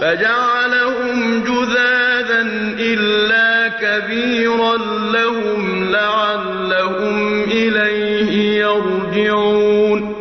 فَجَعَلَهُمْ جُذَاذًا إِلَّا كَبِيرًا لَّهُمْ لَعَلَّهُمْ إِلَيْهِ يَرْجِعُونَ.